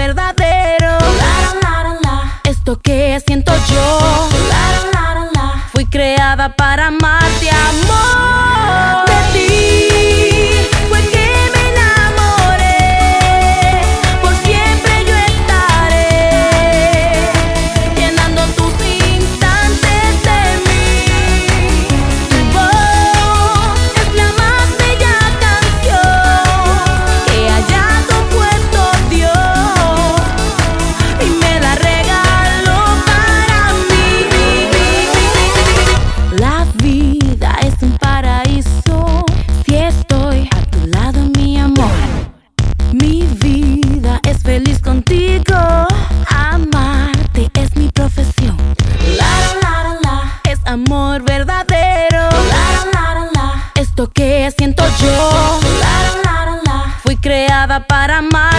verdadero. Esto que siento yo. Fui creada para amar. verdadero. Esto que siento yo. Fui creada para amar.